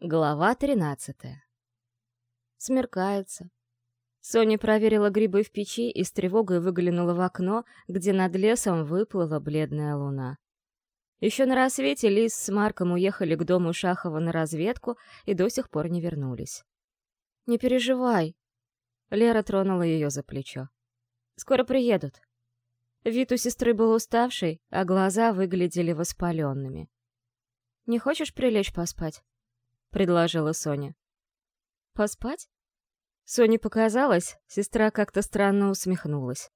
Глава тринадцатая. Смеркается. Соня проверила грибы в печи и с тревогой выглянула в окно, где над лесом выплыла бледная луна. Еще на рассвете Лис с Марком уехали к дому Шахова на разведку и до сих пор не вернулись. «Не переживай», — Лера тронула ее за плечо. «Скоро приедут». Вид у сестры был уставший, а глаза выглядели воспаленными. «Не хочешь прилечь поспать?» — предложила Соня. «Поспать?» Соне показалось, сестра как-то странно усмехнулась.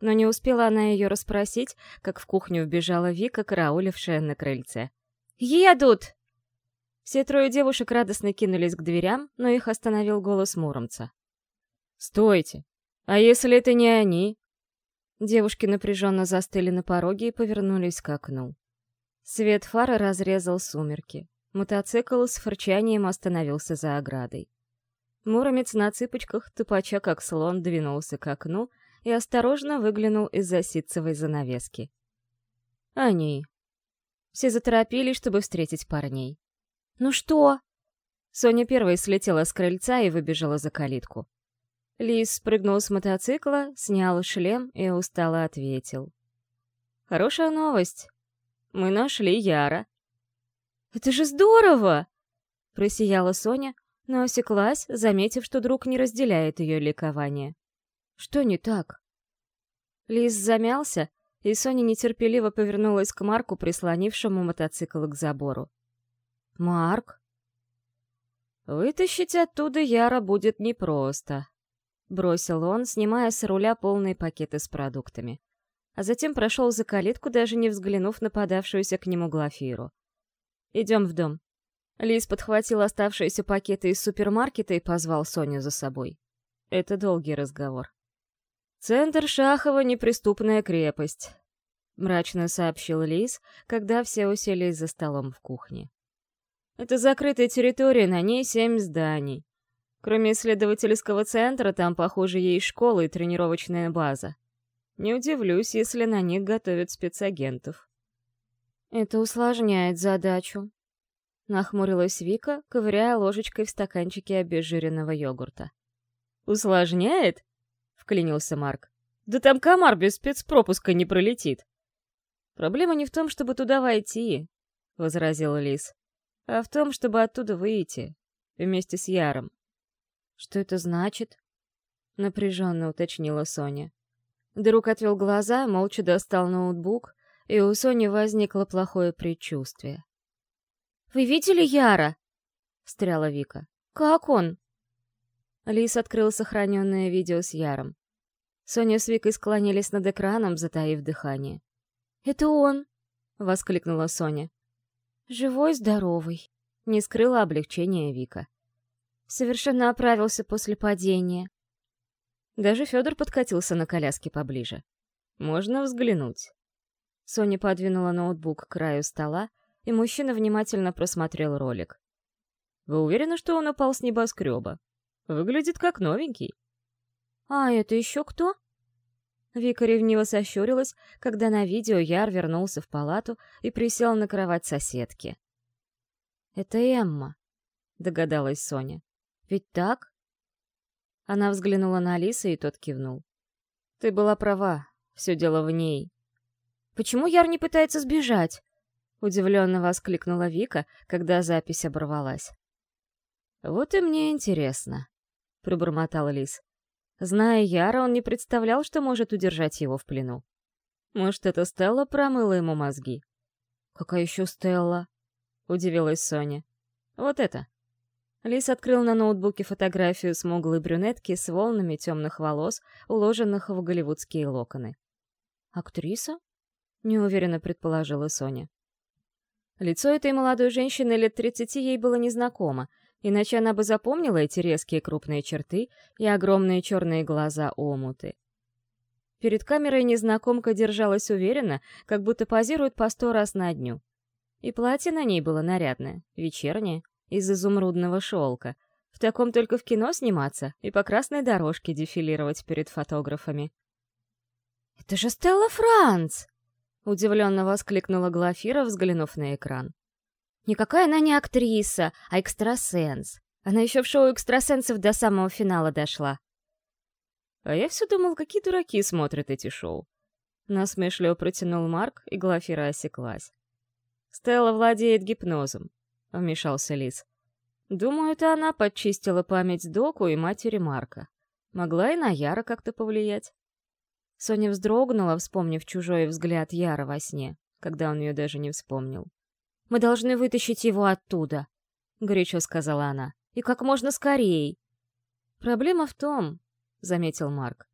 Но не успела она ее расспросить, как в кухню вбежала Вика, караулившая на крыльце. «Едут!» Все трое девушек радостно кинулись к дверям, но их остановил голос Муромца. «Стойте! А если это не они?» Девушки напряженно застыли на пороге и повернулись к окну. Свет фары разрезал сумерки. Мотоцикл с фырчанием остановился за оградой. Муромец на цыпочках, тупача как слон, двинулся к окну и осторожно выглянул из-за ситцевой занавески. Они. Все заторопились, чтобы встретить парней. «Ну что?» Соня первой слетела с крыльца и выбежала за калитку. Лис спрыгнул с мотоцикла, снял шлем и устало ответил. «Хорошая новость. Мы нашли Яра. Это же здорово!» Просияла Соня, но осеклась, заметив, что друг не разделяет ее ликование. «Что не так?» Лис замялся, и Соня нетерпеливо повернулась к Марку, прислонившему мотоцикл к забору. «Марк?» «Вытащить оттуда Яра будет непросто», — бросил он, снимая с руля полные пакеты с продуктами. А затем прошел за калитку, даже не взглянув на подавшуюся к нему Глафиру. Идем в дом». Лис подхватил оставшиеся пакеты из супермаркета и позвал Соню за собой. Это долгий разговор. «Центр Шахова — неприступная крепость», — мрачно сообщил Лис, когда все уселись за столом в кухне. «Это закрытая территория, на ней семь зданий. Кроме исследовательского центра, там, похоже, есть школа и тренировочная база. Не удивлюсь, если на них готовят спецагентов. «Это усложняет задачу», — нахмурилась Вика, ковыряя ложечкой в стаканчике обезжиренного йогурта. «Усложняет?» — вклинился Марк. «Да там комар без спецпропуска не пролетит». «Проблема не в том, чтобы туда войти», — возразил Лис, «а в том, чтобы оттуда выйти, вместе с Яром». «Что это значит?» — напряженно уточнила Соня. Друг отвел глаза, молча достал ноутбук и у Сони возникло плохое предчувствие. «Вы видели Яра?» — встряла Вика. «Как он?» Лис открыл сохраненное видео с Яром. Соня с Викой склонились над экраном, затаив дыхание. «Это он!» — воскликнула Соня. «Живой, здоровый!» — не скрыла облегчения Вика. «Совершенно оправился после падения». Даже Федор подкатился на коляске поближе. «Можно взглянуть?» Соня подвинула ноутбук к краю стола, и мужчина внимательно просмотрел ролик. «Вы уверены, что он упал с небоскреба? Выглядит как новенький». «А это еще кто?» Вика ревниво сощурилась, когда на видео Яр вернулся в палату и присел на кровать соседки. «Это Эмма», — догадалась Соня. «Ведь так?» Она взглянула на Алиса, и тот кивнул. «Ты была права, все дело в ней. Почему Яр не пытается сбежать?» — удивленно воскликнула Вика, когда запись оборвалась. «Вот и мне интересно», — пробормотал Лис. Зная Яра, он не представлял, что может удержать его в плену. Может, это Стелла промыла ему мозги? «Какая еще Стелла?» — удивилась Соня. «Вот это». Лис открыл на ноутбуке фотографию смуглой брюнетки с волнами темных волос, уложенных в голливудские локоны. «Актриса?» — неуверенно предположила Соня. Лицо этой молодой женщины лет тридцати ей было незнакомо, иначе она бы запомнила эти резкие крупные черты и огромные черные глаза-омуты. Перед камерой незнакомка держалась уверенно, как будто позирует по сто раз на дню. И платье на ней было нарядное, вечернее, из изумрудного шелка. В таком только в кино сниматься и по красной дорожке дефилировать перед фотографами. «Это же Стелла Франц!» — удивленно воскликнула Глафира, взглянув на экран. Никакая она не актриса, а экстрасенс. Она еще в шоу экстрасенсов до самого финала дошла. А я все думал, какие дураки смотрят эти шоу. Насмешливо протянул Марк, и Глафира осеклась. «Стелла владеет гипнозом», — вмешался Лис. «Думаю, это она подчистила память Доку и матери Марка. Могла и на Яра как-то повлиять». Соня вздрогнула, вспомнив чужой взгляд Яра во сне, когда он ее даже не вспомнил. «Мы должны вытащить его оттуда», — горячо сказала она. «И как можно скорее». «Проблема в том», — заметил Марк,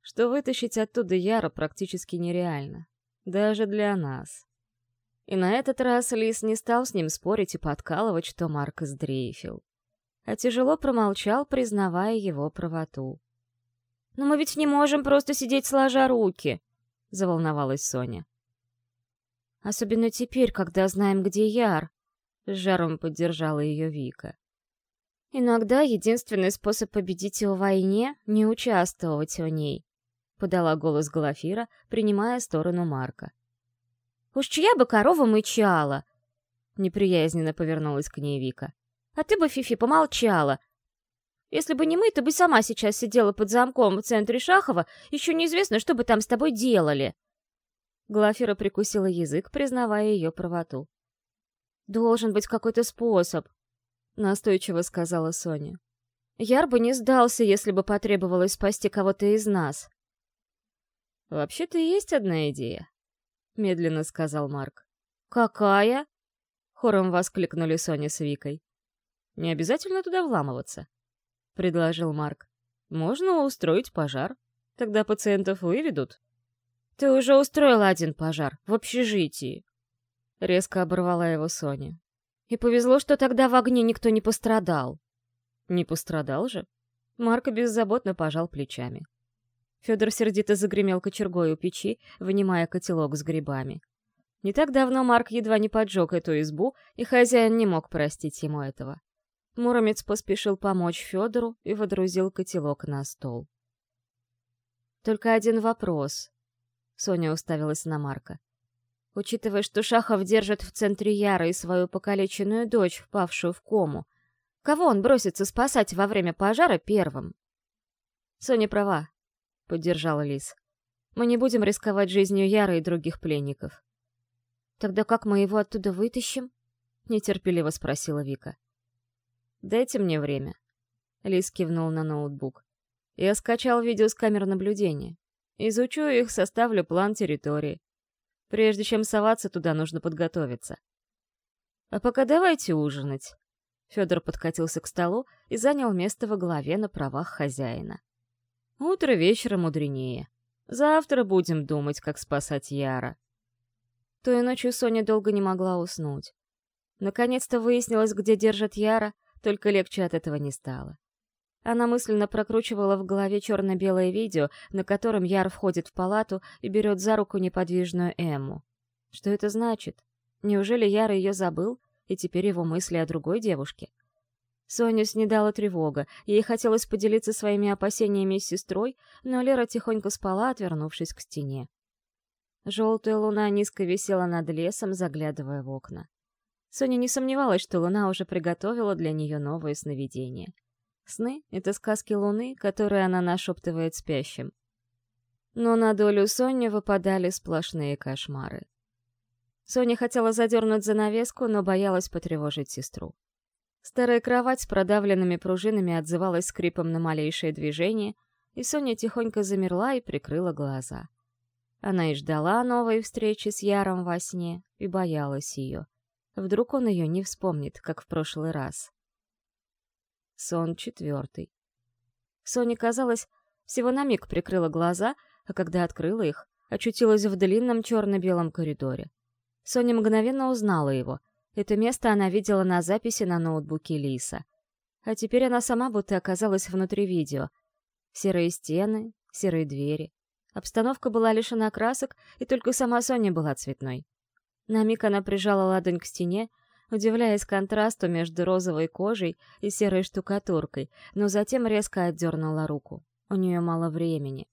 что вытащить оттуда Яра практически нереально. Даже для нас. И на этот раз Лис не стал с ним спорить и подкалывать, что Марк сдрейфил. А тяжело промолчал, признавая его правоту. «Но мы ведь не можем просто сидеть сложа руки», — заволновалась Соня. «Особенно теперь, когда знаем, где Яр», — с жаром поддержала ее Вика. «Иногда единственный способ победить в войне — не участвовать в ней», подала голос Глафира, принимая сторону Марка. «Уж чья бы корова мычала!» Неприязненно повернулась к ней Вика. «А ты бы, Фифи, помолчала. Если бы не мы, ты бы сама сейчас сидела под замком в центре Шахова, еще неизвестно, что бы там с тобой делали». Глафира прикусила язык, признавая ее правоту. «Должен быть какой-то способ», — настойчиво сказала Соня. «Яр бы не сдался, если бы потребовалось спасти кого-то из нас». «Вообще-то есть одна идея», — медленно сказал Марк. «Какая?» — хором воскликнули Соня с Викой. «Не обязательно туда вламываться», — предложил Марк. «Можно устроить пожар. Тогда пациентов выведут». «Ты уже устроила один пожар в общежитии», — резко оборвала его Соня. «И повезло, что тогда в огне никто не пострадал». «Не пострадал же?» Марк беззаботно пожал плечами. Федор сердито загремел кочергой у печи, вынимая котелок с грибами. Не так давно Марк едва не поджег эту избу, и хозяин не мог простить ему этого. Муромец поспешил помочь Федору и водрузил котелок на стол. «Только один вопрос», — Соня уставилась на Марка. «Учитывая, что Шахов держит в центре Яры и свою покалеченную дочь, впавшую в кому, кого он бросится спасать во время пожара первым?» Соня права, — поддержала Лис. «Мы не будем рисковать жизнью Яры и других пленников». «Тогда как мы его оттуда вытащим?» — нетерпеливо спросила Вика. «Дайте мне время». Лис кивнул на ноутбук. «Я скачал видео с камер наблюдения. Изучу их, составлю план территории. Прежде чем соваться туда, нужно подготовиться. А пока давайте ужинать». Федор подкатился к столу и занял место во главе на правах хозяина. Утро вечера мудренее. Завтра будем думать, как спасать Яра. Той ночью Соня долго не могла уснуть. Наконец-то выяснилось, где держат Яра, только легче от этого не стало. Она мысленно прокручивала в голове черно-белое видео, на котором Яр входит в палату и берет за руку неподвижную Эмму. Что это значит? Неужели Яр ее забыл, и теперь его мысли о другой девушке? Соню снедала тревога, ей хотелось поделиться своими опасениями с сестрой, но Лера тихонько спала, отвернувшись к стене. Желтая луна низко висела над лесом, заглядывая в окна. Соня не сомневалась, что луна уже приготовила для нее новое сновидение. Сны — это сказки луны, которые она нашептывает спящим. Но на долю Сони выпадали сплошные кошмары. Соня хотела задернуть занавеску, но боялась потревожить сестру. Старая кровать с продавленными пружинами отзывалась скрипом на малейшее движение, и Соня тихонько замерла и прикрыла глаза. Она и ждала новой встречи с Яром во сне, и боялась ее. Вдруг он ее не вспомнит, как в прошлый раз. Сон четвертый. Соне казалось, всего на миг прикрыла глаза, а когда открыла их, очутилась в длинном черно-белом коридоре. Соня мгновенно узнала его — это место она видела на записи на ноутбуке Лиса. А теперь она сама будто оказалась внутри видео. Серые стены, серые двери. Обстановка была лишена красок, и только сама Соня была цветной. На миг она прижала ладонь к стене, удивляясь контрасту между розовой кожей и серой штукатуркой, но затем резко отдернула руку. У нее мало времени.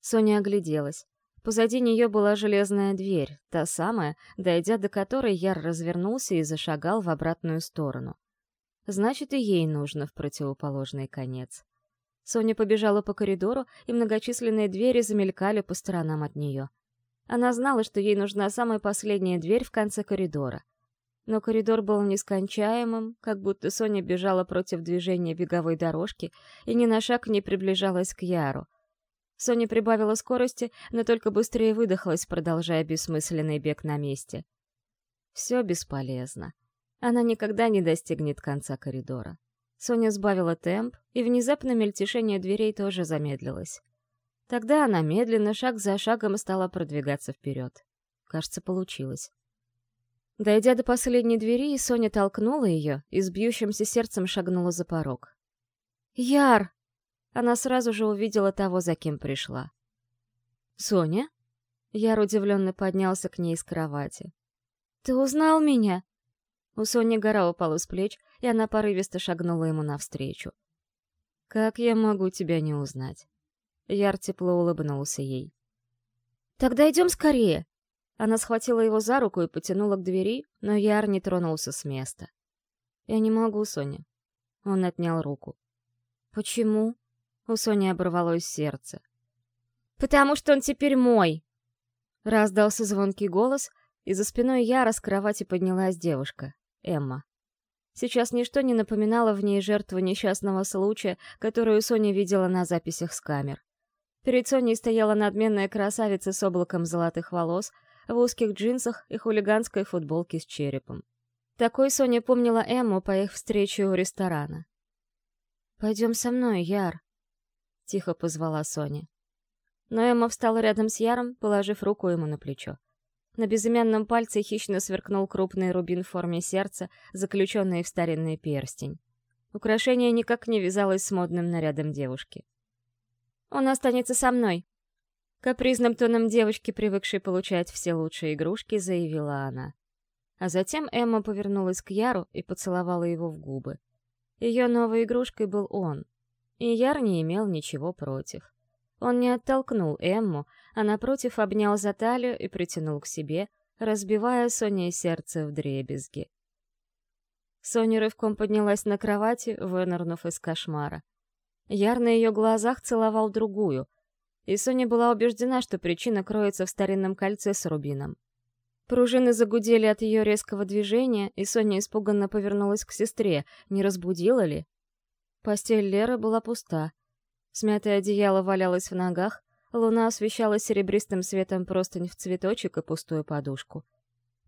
Соня огляделась. Позади нее была железная дверь, та самая, дойдя до которой Яр развернулся и зашагал в обратную сторону. Значит, и ей нужно в противоположный конец. Соня побежала по коридору, и многочисленные двери замелькали по сторонам от нее. Она знала, что ей нужна самая последняя дверь в конце коридора. Но коридор был нескончаемым, как будто Соня бежала против движения беговой дорожки и ни на шаг не приближалась к Яру — Соня прибавила скорости, но только быстрее выдохлась, продолжая бессмысленный бег на месте. Все бесполезно. Она никогда не достигнет конца коридора. Соня сбавила темп, и внезапно мельтешение дверей тоже замедлилось. Тогда она медленно, шаг за шагом, стала продвигаться вперед. Кажется, получилось. Дойдя до последней двери, Соня толкнула ее и с бьющимся сердцем шагнула за порог. «Яр!» она сразу же увидела того, за кем пришла. «Соня?» Яр удивленно поднялся к ней с кровати. «Ты узнал меня?» У Сони гора упала с плеч, и она порывисто шагнула ему навстречу. «Как я могу тебя не узнать?» Яр тепло улыбнулся ей. «Тогда идем скорее!» Она схватила его за руку и потянула к двери, но Яр не тронулся с места. «Я не могу, Соня». Он отнял руку. «Почему?» У Сони оборвалось сердце. «Потому что он теперь мой!» Раздался звонкий голос, и за спиной Яра с кровати поднялась девушка, Эмма. Сейчас ничто не напоминало в ней жертву несчастного случая, которую Соня видела на записях с камер. Перед Соней стояла надменная красавица с облаком золотых волос, в узких джинсах и хулиганской футболке с черепом. Такой Соня помнила Эмму по их встрече у ресторана. «Пойдем со мной, Яр», тихо позвала Соня. Но Эмма встала рядом с Яром, положив руку ему на плечо. На безымянном пальце хищно сверкнул крупный рубин в форме сердца, заключенный в старинный перстень. Украшение никак не вязалось с модным нарядом девушки. «Он останется со мной!» Капризным тоном девочки, привыкшей получать все лучшие игрушки, заявила она. А затем Эмма повернулась к Яру и поцеловала его в губы. Ее новой игрушкой был он, и Яр не имел ничего против. Он не оттолкнул Эмму, а напротив обнял за талию и притянул к себе, разбивая Соне сердце в дребезги. Соня рывком поднялась на кровати, вынырнув из кошмара. Яр на ее глазах целовал другую, и Соня была убеждена, что причина кроется в старинном кольце с рубином. Пружины загудели от ее резкого движения, и Соня испуганно повернулась к сестре, не разбудила ли, Постель Леры была пуста. Смятое одеяло валялось в ногах, луна освещала серебристым светом простынь в цветочек и пустую подушку.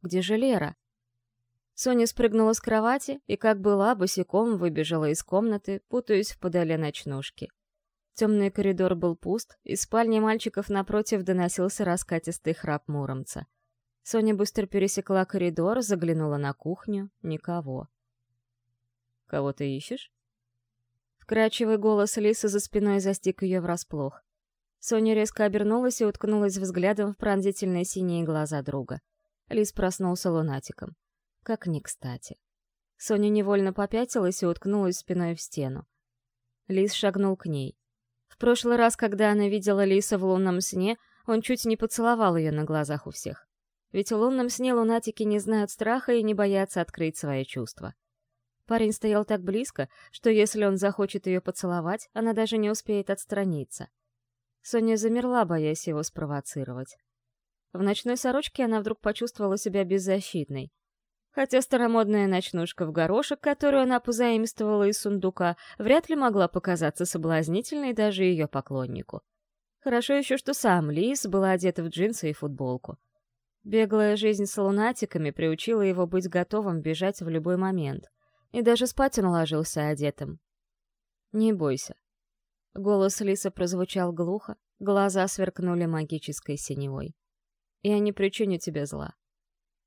Где же Лера? Соня спрыгнула с кровати и, как была, босиком выбежала из комнаты, путаясь в подоле ночнушки. Темный коридор был пуст, из спальни мальчиков напротив доносился раскатистый храп Муромца. Соня быстро пересекла коридор, заглянула на кухню — никого. «Кого ты ищешь?» Вкрадчивый голос Лисы за спиной застиг ее врасплох. Соня резко обернулась и уткнулась взглядом в пронзительные синие глаза друга. Лис проснулся лунатиком. Как ни кстати. Соня невольно попятилась и уткнулась спиной в стену. Лис шагнул к ней. В прошлый раз, когда она видела Лиса в лунном сне, он чуть не поцеловал ее на глазах у всех. Ведь в лунном сне лунатики не знают страха и не боятся открыть свои чувства. Парень стоял так близко, что если он захочет ее поцеловать, она даже не успеет отстраниться. Соня замерла, боясь его спровоцировать. В ночной сорочке она вдруг почувствовала себя беззащитной. Хотя старомодная ночнушка в горошек, которую она позаимствовала из сундука, вряд ли могла показаться соблазнительной даже ее поклоннику. Хорошо еще, что сам Лис была одета в джинсы и футболку. Беглая жизнь с лунатиками приучила его быть готовым бежать в любой момент — и даже спать он ложился одетым. «Не бойся». Голос Лиса прозвучал глухо, глаза сверкнули магической синевой. «Я не причиню тебе зла».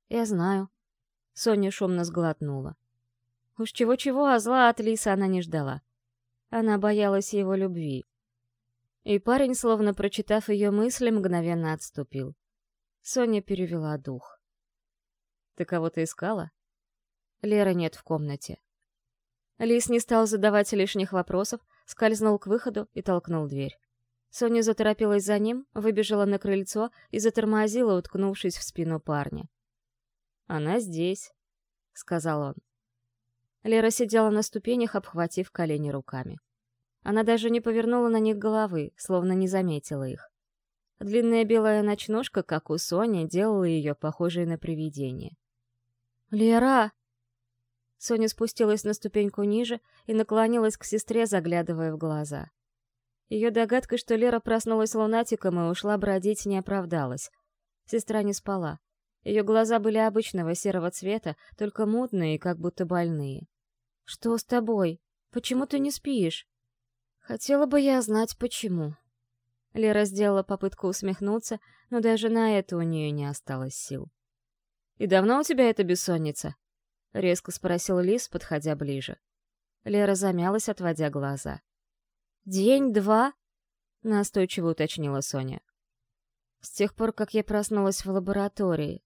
«Я знаю». Соня шумно сглотнула. Уж чего-чего, а зла от Лиса она не ждала. Она боялась его любви. И парень, словно прочитав ее мысли, мгновенно отступил. Соня перевела дух. «Ты кого-то искала?» Леры нет в комнате. Лис не стал задавать лишних вопросов, скользнул к выходу и толкнул дверь. Соня заторопилась за ним, выбежала на крыльцо и затормозила, уткнувшись в спину парня. «Она здесь», — сказал он. Лера сидела на ступенях, обхватив колени руками. Она даже не повернула на них головы, словно не заметила их. Длинная белая ночнушка, как у Сони, делала ее похожей на привидение. «Лера!» Соня спустилась на ступеньку ниже и наклонилась к сестре, заглядывая в глаза. Ее догадка, что Лера проснулась лунатиком и ушла бродить, не оправдалась. Сестра не спала. Ее глаза были обычного серого цвета, только мутные как будто больные. «Что с тобой? Почему ты не спишь?» «Хотела бы я знать, почему». Лера сделала попытку усмехнуться, но даже на это у нее не осталось сил. «И давно у тебя эта бессонница?» — резко спросил Лис, подходя ближе. Лера замялась, отводя глаза. «День-два?» — настойчиво уточнила Соня. «С тех пор, как я проснулась в лаборатории», —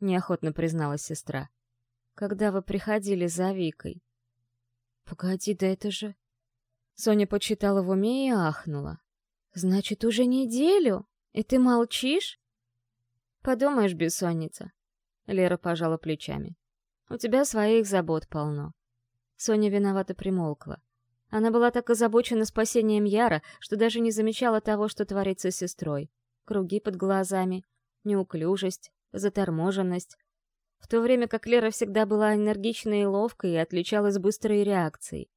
неохотно призналась сестра. «Когда вы приходили за Викой». «Погоди, да это же...» Соня почитала в уме и ахнула. «Значит, уже неделю? И ты молчишь?» «Подумаешь, бессонница». Лера пожала плечами. «У тебя своих забот полно». Соня виновато примолкла. Она была так озабочена спасением Яра, что даже не замечала того, что творится с сестрой. Круги под глазами, неуклюжесть, заторможенность. В то время как Лера всегда была энергичной и ловкой и отличалась быстрой реакцией.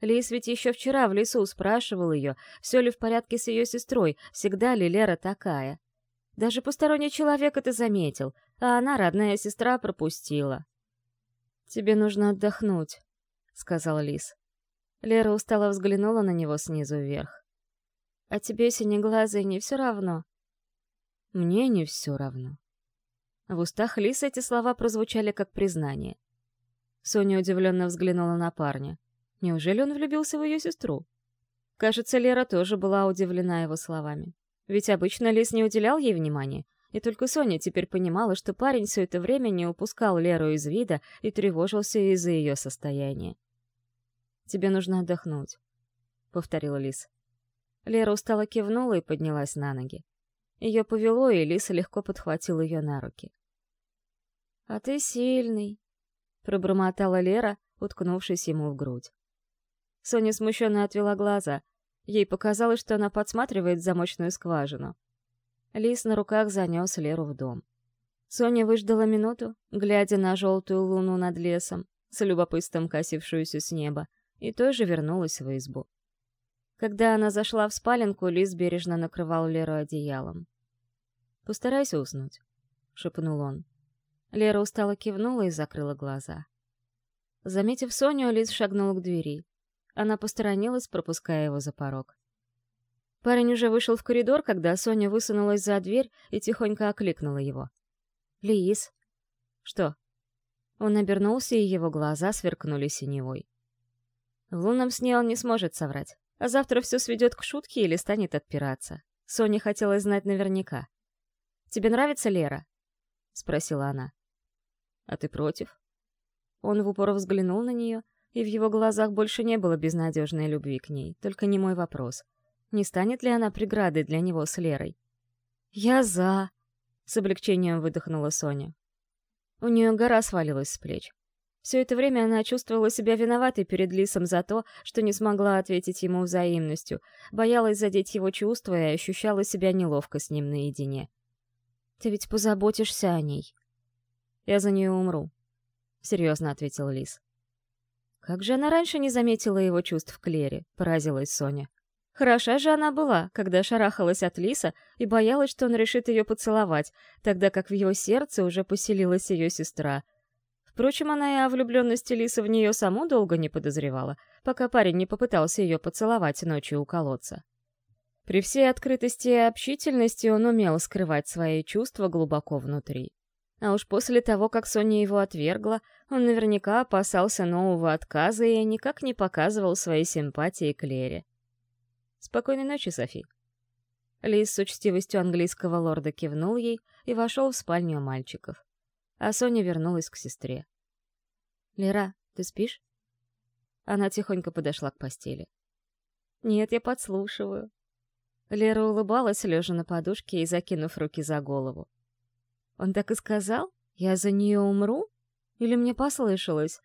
Лис ведь еще вчера в лесу спрашивал ее, все ли в порядке с ее сестрой, всегда ли Лера такая. Даже посторонний человек это заметил, а она, родная сестра, пропустила. «Тебе нужно отдохнуть», — сказал Лис. Лера устало взглянула на него снизу вверх. «А тебе, синеглазый, не все равно?» «Мне не все равно». В устах Лисы эти слова прозвучали как признание. Соня удивленно взглянула на парня. Неужели он влюбился в ее сестру? Кажется, Лера тоже была удивлена его словами. Ведь обычно Лис не уделял ей внимания, и только Соня теперь понимала, что парень все это время не упускал Леру из вида и тревожился из-за ее состояния. Тебе нужно отдохнуть», — повторила Лис. Лера устало кивнула и поднялась на ноги. Ее повело, и Лиса легко подхватила ее на руки. «А ты сильный», — пробормотала Лера, уткнувшись ему в грудь. Соня смущенно отвела глаза. Ей показалось, что она подсматривает замочную скважину. Лис на руках занес Леру в дом. Соня выждала минуту, глядя на желтую луну над лесом, с любопытством косившуюся с неба, и тоже вернулась в избу. Когда она зашла в спаленку, Лис бережно накрывал Леру одеялом. «Постарайся уснуть», — шепнул он. Лера устало кивнула и закрыла глаза. Заметив Соню, Лис шагнул к двери. Она посторонилась, пропуская его за порог. Парень уже вышел в коридор, когда Соня высунулась за дверь и тихонько окликнула его. «Лис!» «Что?» Он обернулся, и его глаза сверкнули синевой. В лунном сне он не сможет соврать. А завтра все сведет к шутке или станет отпираться. Соне хотелось знать наверняка. «Тебе нравится Лера?» — спросила она. «А ты против?» Он в упор взглянул на нее, и в его глазах больше не было безнадежной любви к ней, только не мой вопрос. Не станет ли она преградой для него с Лерой? «Я за!» — с облегчением выдохнула Соня. У нее гора свалилась с плеч. Все это время она чувствовала себя виноватой перед Лисом за то, что не смогла ответить ему взаимностью, боялась задеть его чувства и ощущала себя неловко с ним наедине. «Ты ведь позаботишься о ней». «Я за нее умру», — серьезно ответил Лис. Как же она раньше не заметила его чувств к Лере, поразилась Соня. Хороша же она была, когда шарахалась от Лиса и боялась, что он решит ее поцеловать, тогда как в его сердце уже поселилась ее сестра — Впрочем, она и о влюбленности Лисы в нее саму долго не подозревала, пока парень не попытался ее поцеловать ночью у колодца. При всей открытости и общительности он умел скрывать свои чувства глубоко внутри. А уж после того, как Соня его отвергла, он наверняка опасался нового отказа и никак не показывал своей симпатии к Лере. «Спокойной ночи, Софи». Лис с учтивостью английского лорда кивнул ей и вошел в спальню мальчиков. А Соня вернулась к сестре. «Лера, ты спишь?» Она тихонько подошла к постели. «Нет, я подслушиваю». Лера улыбалась, лежа на подушке и закинув руки за голову. «Он так и сказал? Я за нее умру? Или мне послышалось?»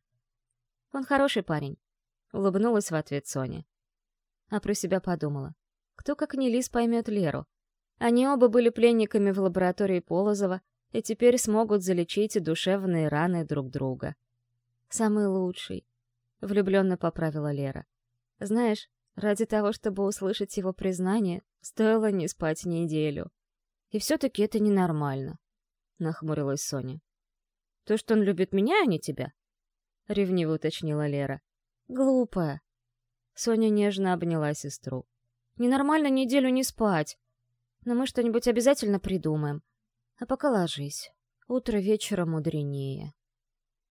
«Он хороший парень», — улыбнулась в ответ Соня. А про себя подумала. Кто, как не Лис, поймет Леру? Они оба были пленниками в лаборатории Полозова и теперь смогут залечить душевные раны друг друга. «Самый лучший», — влюбленно поправила Лера. «Знаешь, ради того, чтобы услышать его признание, стоило не спать неделю. И все-таки это ненормально», — нахмурилась Соня. «То, что он любит меня, а не тебя?» — ревниво уточнила Лера. «Глупая». Соня нежно обняла сестру. «Ненормально неделю не спать. Но мы что-нибудь обязательно придумаем. А пока ложись. Утро вечера мудренее».